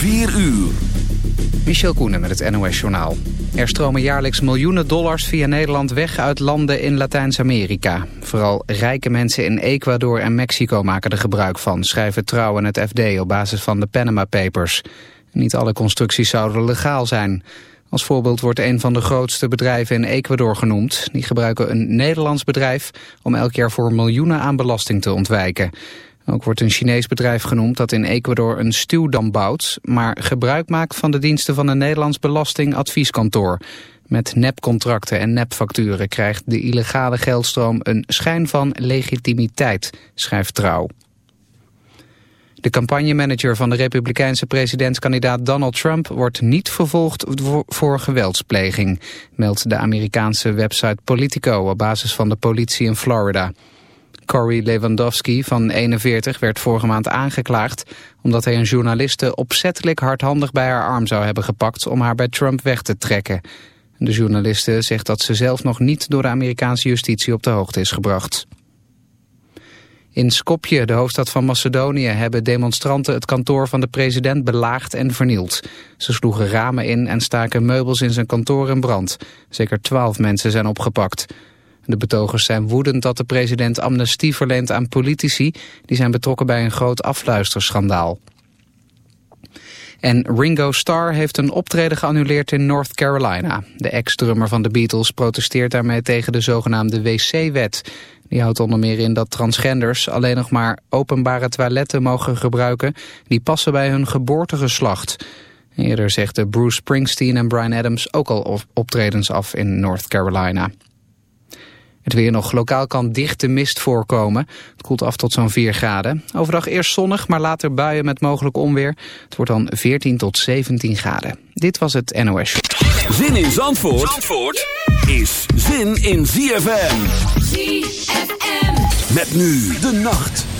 4 uur. Michel Koenen met het NOS-journaal. Er stromen jaarlijks miljoenen dollars via Nederland weg uit landen in Latijns-Amerika. Vooral rijke mensen in Ecuador en Mexico maken er gebruik van, schrijven Trouw en het FD op basis van de Panama Papers. Niet alle constructies zouden legaal zijn. Als voorbeeld wordt een van de grootste bedrijven in Ecuador genoemd. Die gebruiken een Nederlands bedrijf om elk jaar voor miljoenen aan belasting te ontwijken. Ook wordt een Chinees bedrijf genoemd dat in Ecuador een stuwdam bouwt... maar gebruik maakt van de diensten van een Nederlands belastingadvieskantoor. Met nepcontracten en nepfacturen krijgt de illegale geldstroom een schijn van legitimiteit, schrijft Trouw. De campagnemanager van de republikeinse presidentskandidaat Donald Trump wordt niet vervolgd voor geweldspleging, meldt de Amerikaanse website Politico op basis van de politie in Florida. Corey Lewandowski van 41 werd vorige maand aangeklaagd... omdat hij een journaliste opzettelijk hardhandig bij haar arm zou hebben gepakt... om haar bij Trump weg te trekken. De journaliste zegt dat ze zelf nog niet door de Amerikaanse justitie op de hoogte is gebracht. In Skopje, de hoofdstad van Macedonië, hebben demonstranten het kantoor van de president belaagd en vernield. Ze sloegen ramen in en staken meubels in zijn kantoor in brand. Zeker twaalf mensen zijn opgepakt. De betogers zijn woedend dat de president amnestie verleent aan politici... die zijn betrokken bij een groot afluisterschandaal. En Ringo Starr heeft een optreden geannuleerd in North Carolina. De ex-drummer van de Beatles protesteert daarmee tegen de zogenaamde WC-wet. Die houdt onder meer in dat transgenders alleen nog maar openbare toiletten mogen gebruiken... die passen bij hun geboortegeslacht. Eerder zegden Bruce Springsteen en Brian Adams ook al optredens af in North Carolina. Het weer nog lokaal kan dichte mist voorkomen. Het koelt af tot zo'n 4 graden. Overdag eerst zonnig, maar later buien met mogelijk onweer. Het wordt dan 14 tot 17 graden. Dit was het NOS. Zin in Zandvoort, Zandvoort is zin in ZFM. ZFM. Met nu de nacht.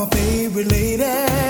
my favorite lady.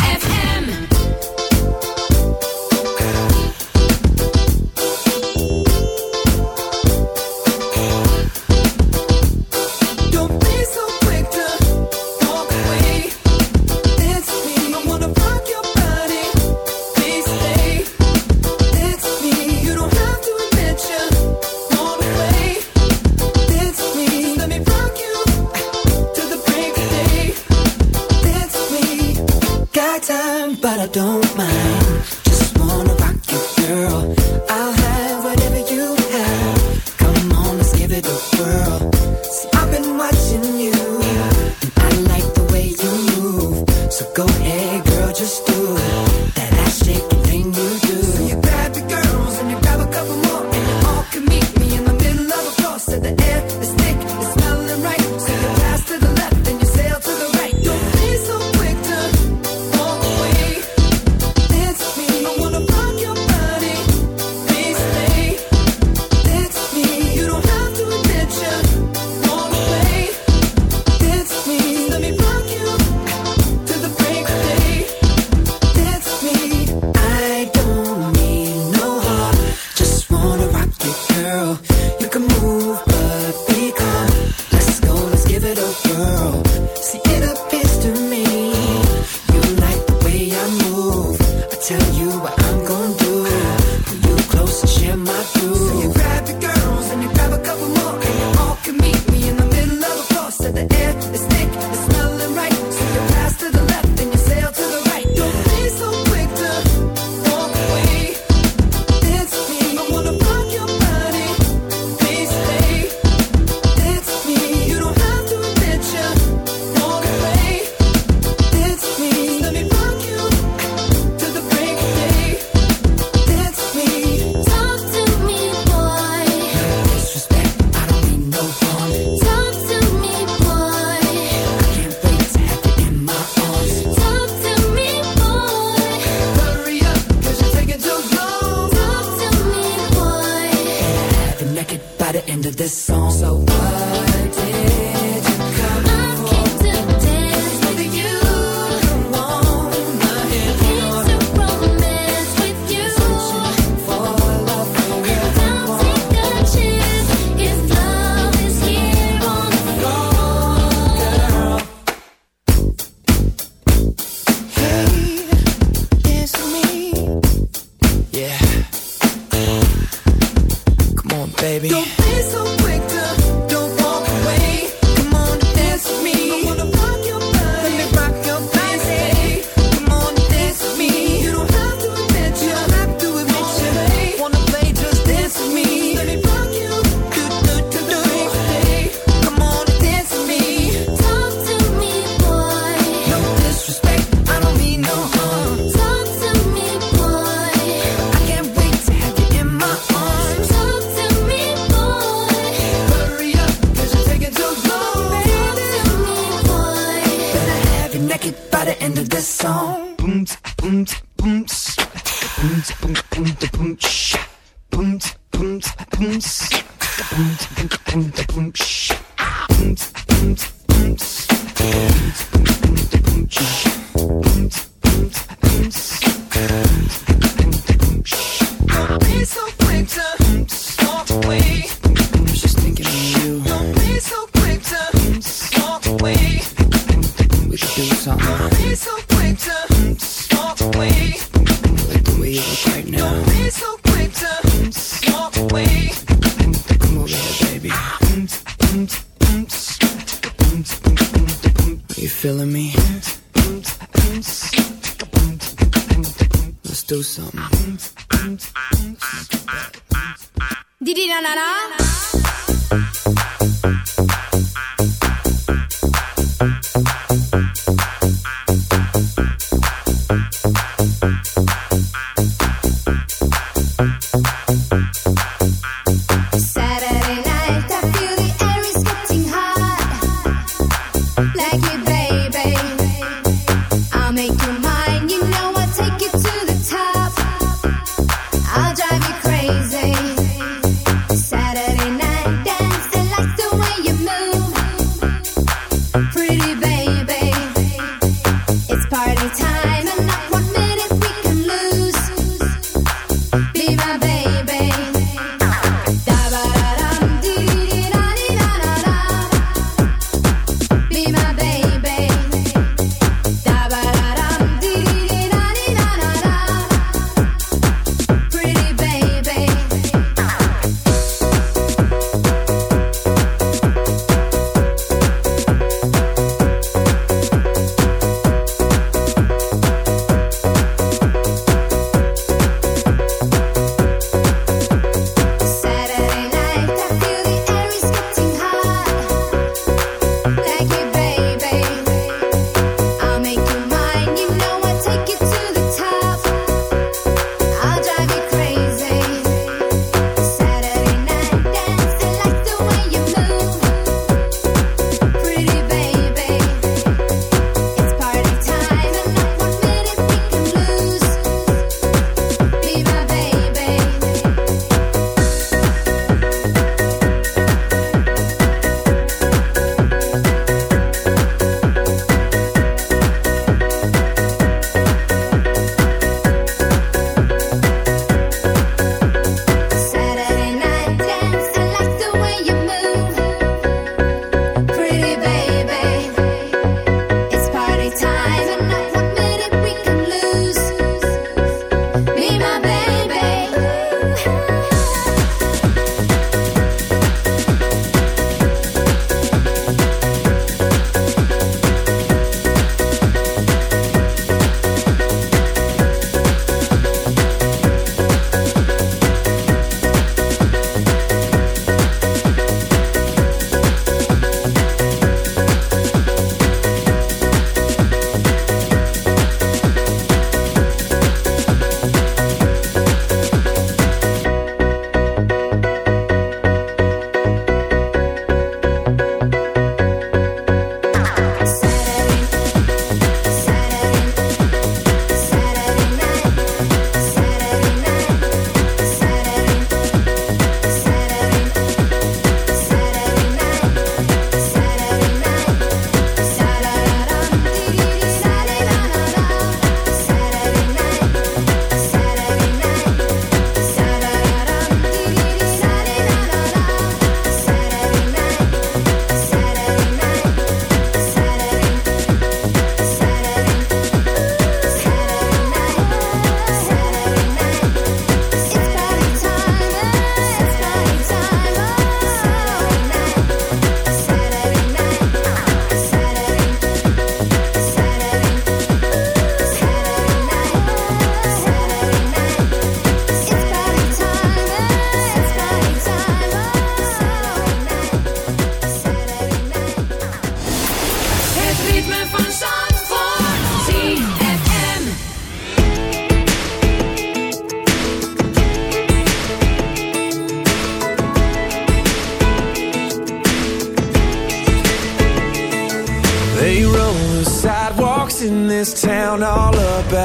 baby.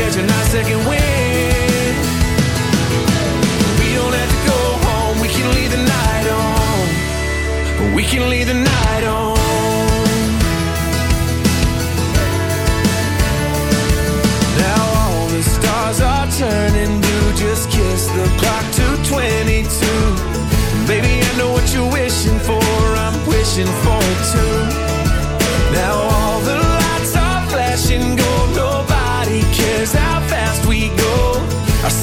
catching our second wind. We don't have to go home, we can leave the night on. We can leave the night on. Now all the stars are turning.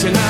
tonight.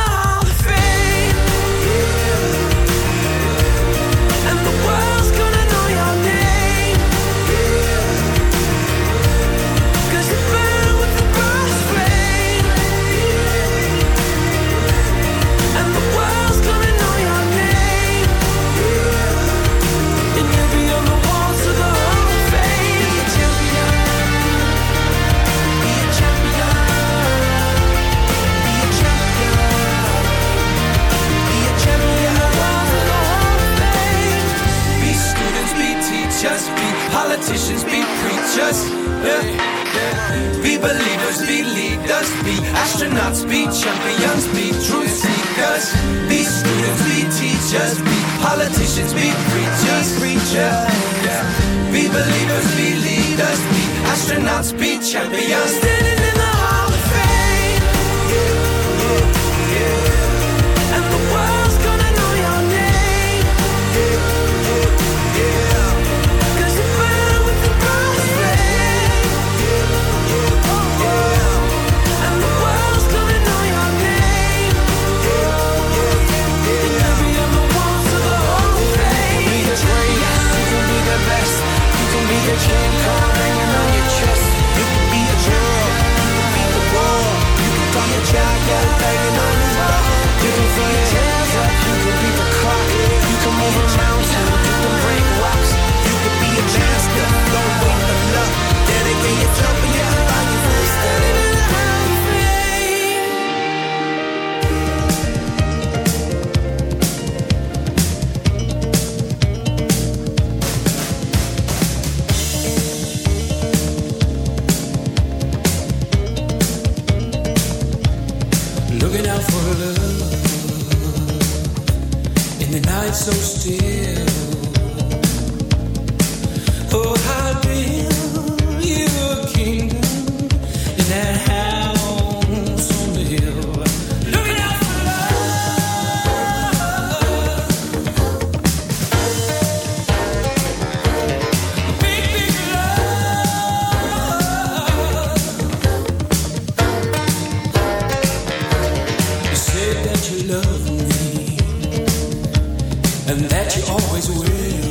teachers, be politicians, be preachers. Yeah, yeah. Be believers, be leaders, be astronauts, be champions, be truth seekers. Be students, be teachers, be politicians, be preachers, preachers. Be believers, be leaders, be astronauts, be champions. Standing in the Hall of Fame. And always will.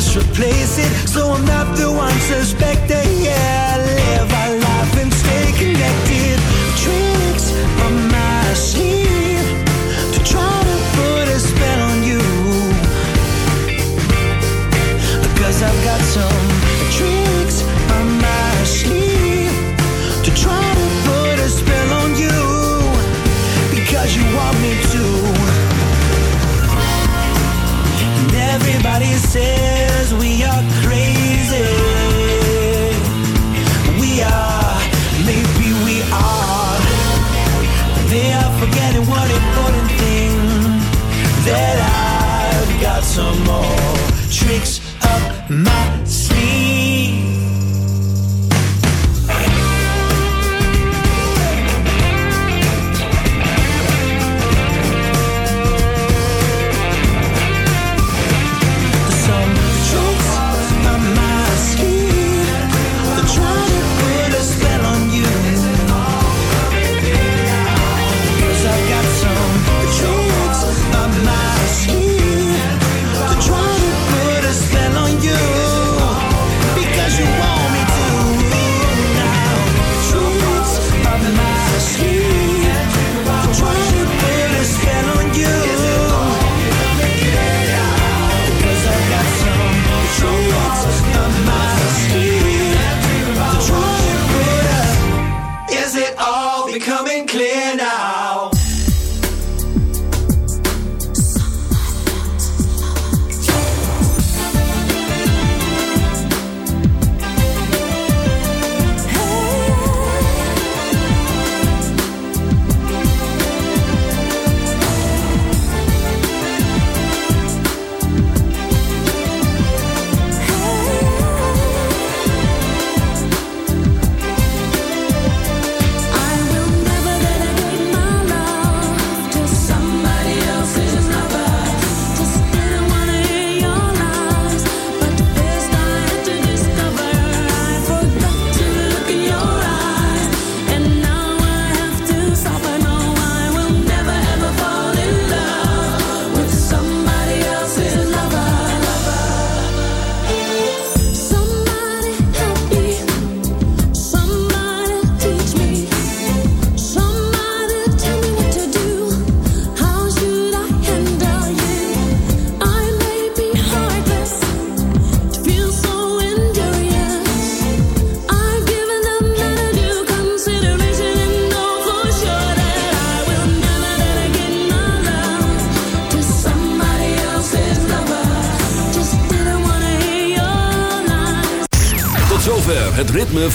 just replace it. So I'm not the one suspected.